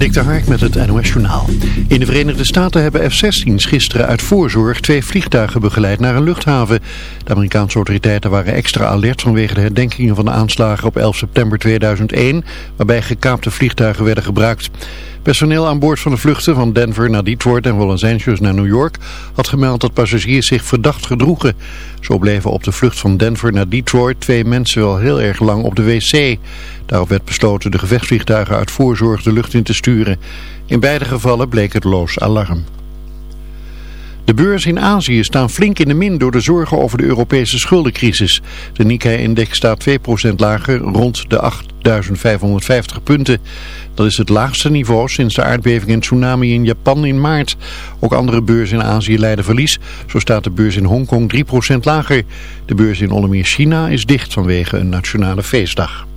Dik de Hark met het NOS Journaal. In de Verenigde Staten hebben F-16's gisteren uit voorzorg twee vliegtuigen begeleid naar een luchthaven. De Amerikaanse autoriteiten waren extra alert vanwege de herdenkingen van de aanslagen op 11 september 2001, waarbij gekaapte vliegtuigen werden gebruikt. Personeel aan boord van de vluchten van Denver naar Detroit en Los Angeles naar New York had gemeld dat passagiers zich verdacht gedroegen. Zo bleven op de vlucht van Denver naar Detroit twee mensen wel heel erg lang op de wc. Daarop werd besloten de gevechtsvliegtuigen uit voorzorg de lucht in te sturen. In beide gevallen bleek het loos alarm. De beurzen in Azië staan flink in de min door de zorgen over de Europese schuldencrisis. De Nikkei-index staat 2% lager, rond de 8550 punten. Dat is het laagste niveau sinds de aardbeving en tsunami in Japan in maart. Ook andere beurzen in Azië leiden verlies. Zo staat de beurs in Hongkong 3% lager. De beurs in onder China is dicht vanwege een nationale feestdag.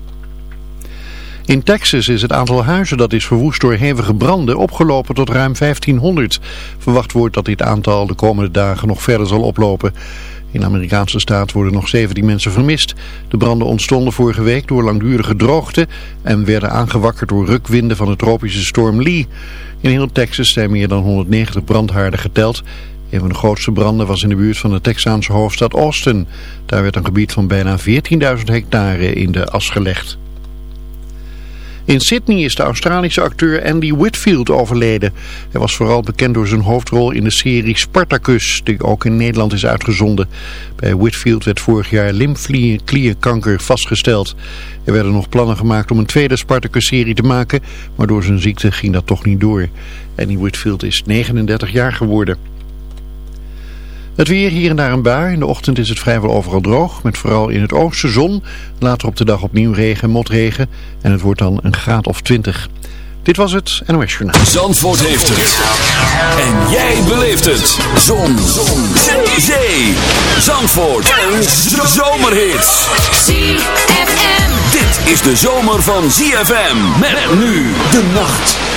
In Texas is het aantal huizen dat is verwoest door hevige branden opgelopen tot ruim 1500. Verwacht wordt dat dit aantal de komende dagen nog verder zal oplopen. In de Amerikaanse staat worden nog 17 mensen vermist. De branden ontstonden vorige week door langdurige droogte en werden aangewakkerd door rukwinden van de tropische storm Lee. In heel Texas zijn meer dan 190 brandhaarden geteld. Een van de grootste branden was in de buurt van de Texaanse hoofdstad Austin. Daar werd een gebied van bijna 14.000 hectare in de as gelegd. In Sydney is de Australische acteur Andy Whitfield overleden. Hij was vooral bekend door zijn hoofdrol in de serie Spartacus, die ook in Nederland is uitgezonden. Bij Whitfield werd vorig jaar lymfklierkanker vastgesteld. Er werden nog plannen gemaakt om een tweede Spartacus-serie te maken, maar door zijn ziekte ging dat toch niet door. Andy Whitfield is 39 jaar geworden. Het weer hier en daar een bui. In de ochtend is het vrijwel overal droog. Met vooral in het oosten zon. Later op de dag opnieuw regen, motregen. En het wordt dan een graad of 20. Dit was het NOS Journaal. Zandvoort heeft het. En jij beleeft het. Zon. zon. Zee. Zandvoort. En zomerhits. ZFM. Dit is de zomer van ZFM. Met nu de nacht.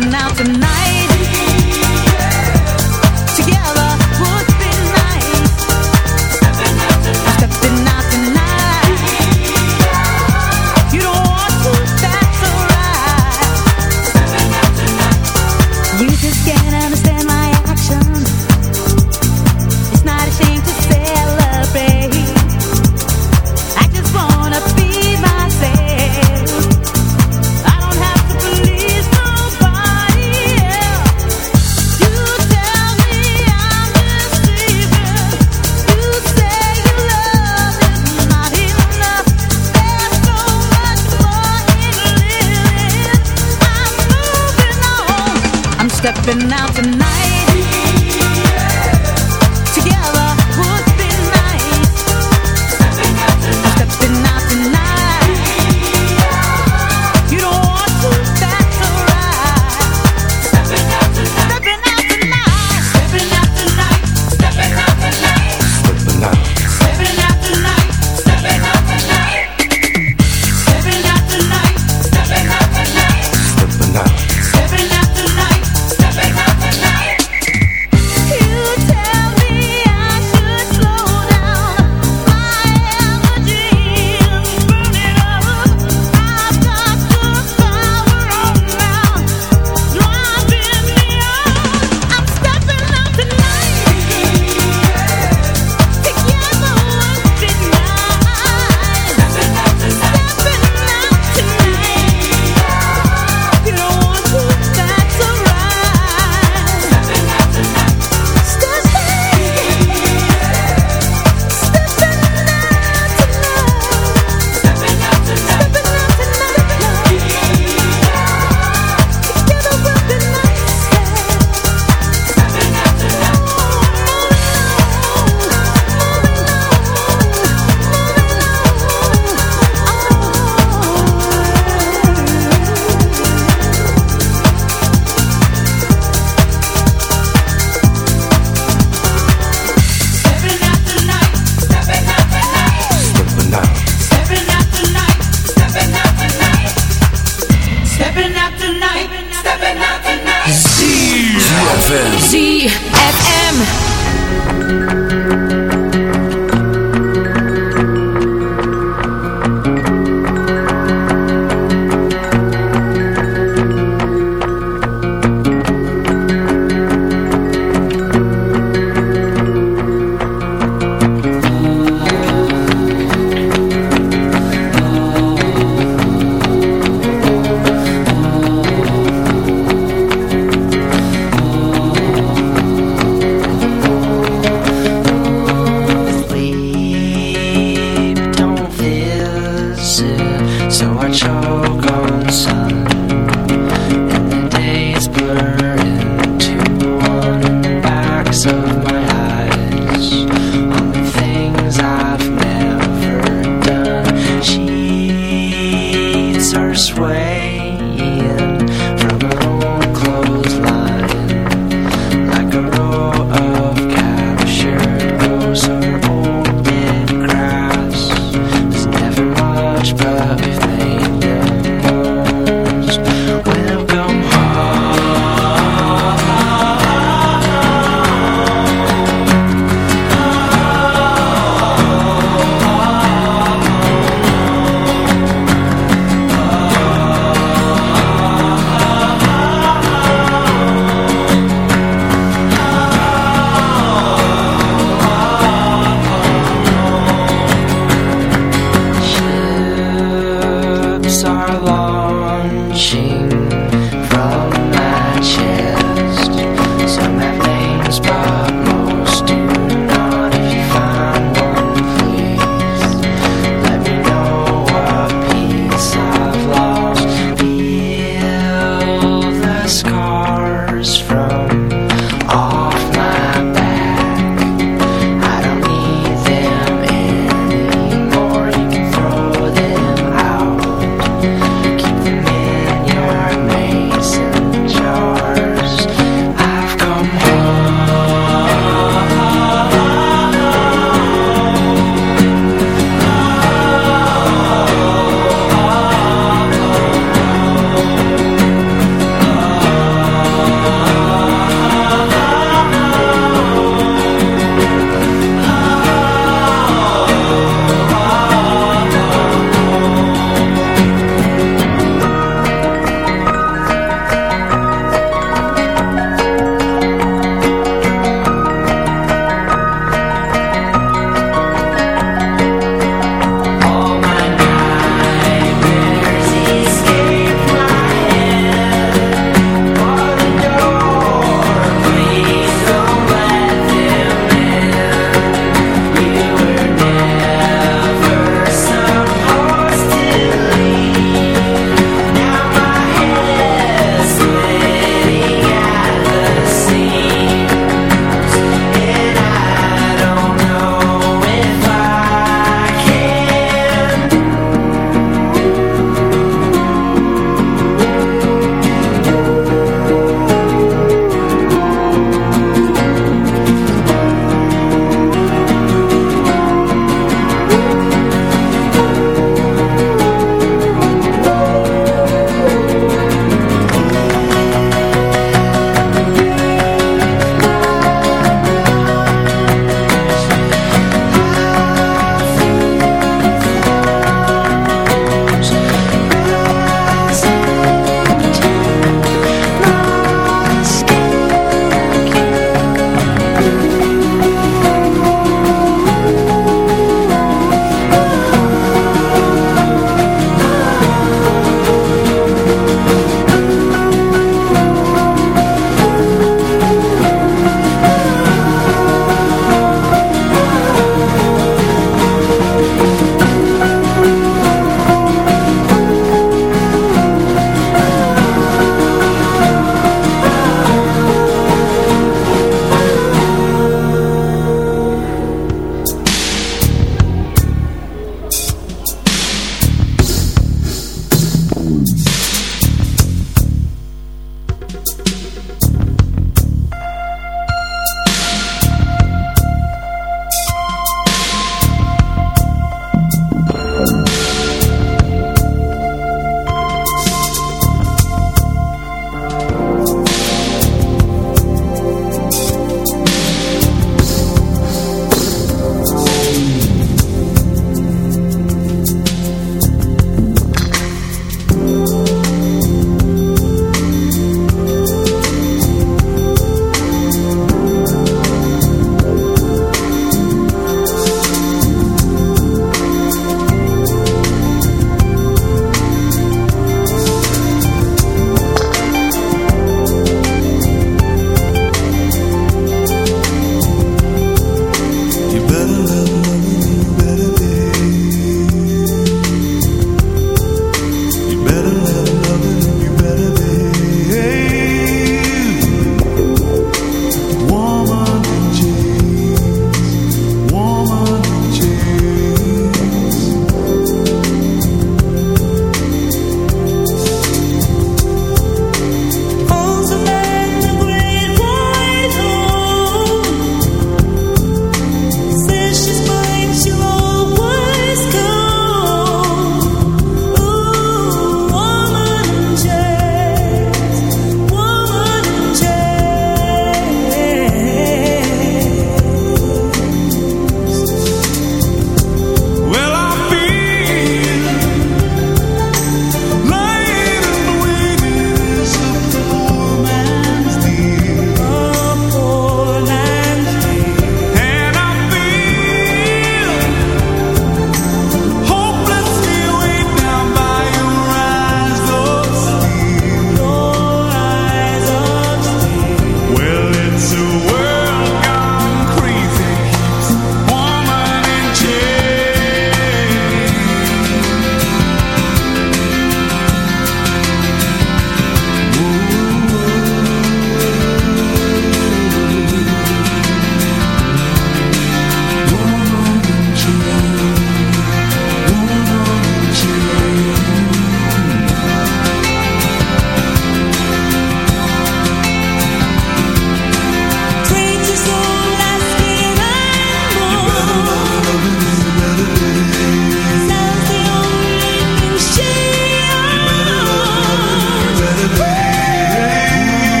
been out tonight. path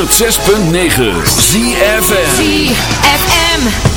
106.9 ZFM ZFM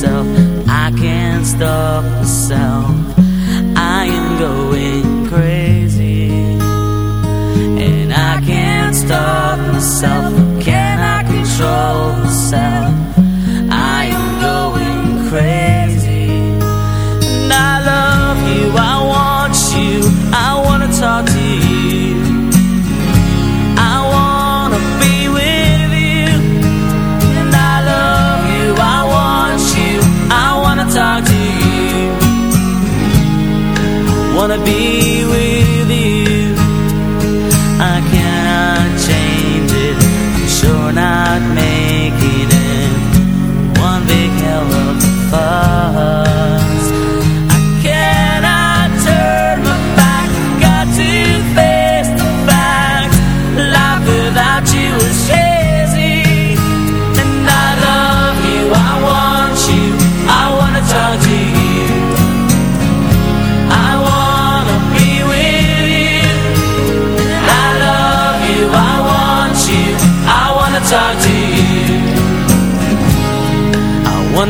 myself, I can't stop myself.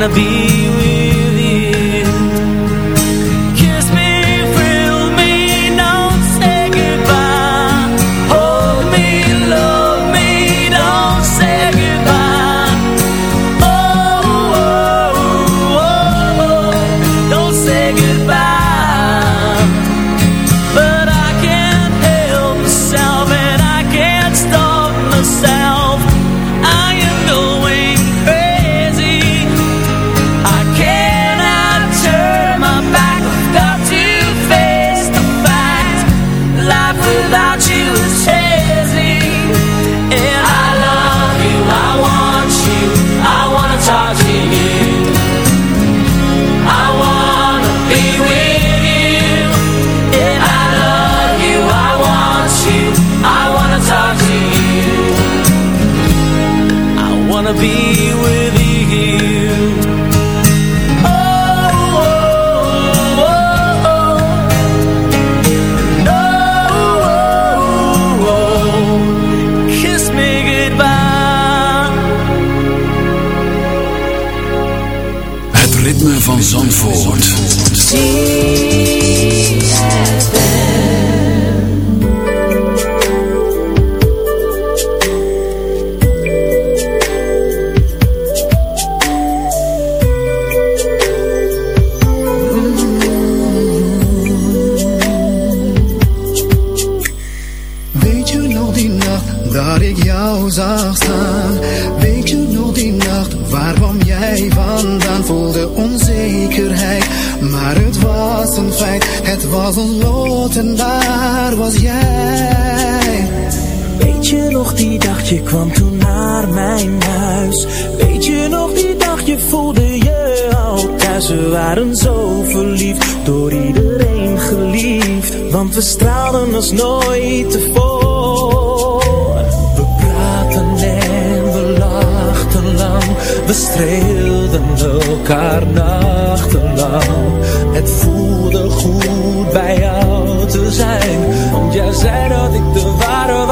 Wanna be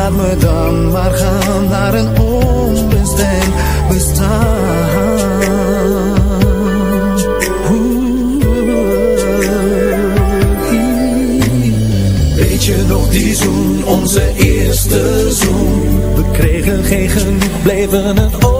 Laat me dan maar gaan naar een onbestemd bestaan. Weet je nog die zoen, onze eerste zoen? We kregen geen genoeg, bleven het overdoen.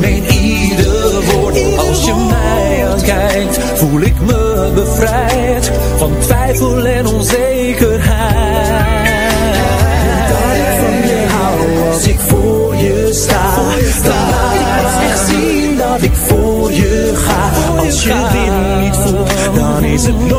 meen ieder woord. Als je mij aankijkt, voel ik me bevrijd van twijfel en onzekerheid. Dat ik van je hou als ik voor je sta. Dan laat ik pas echt zien dat ik voor je ga. Als je dit niet voelt, dan is het nooit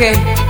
Okay.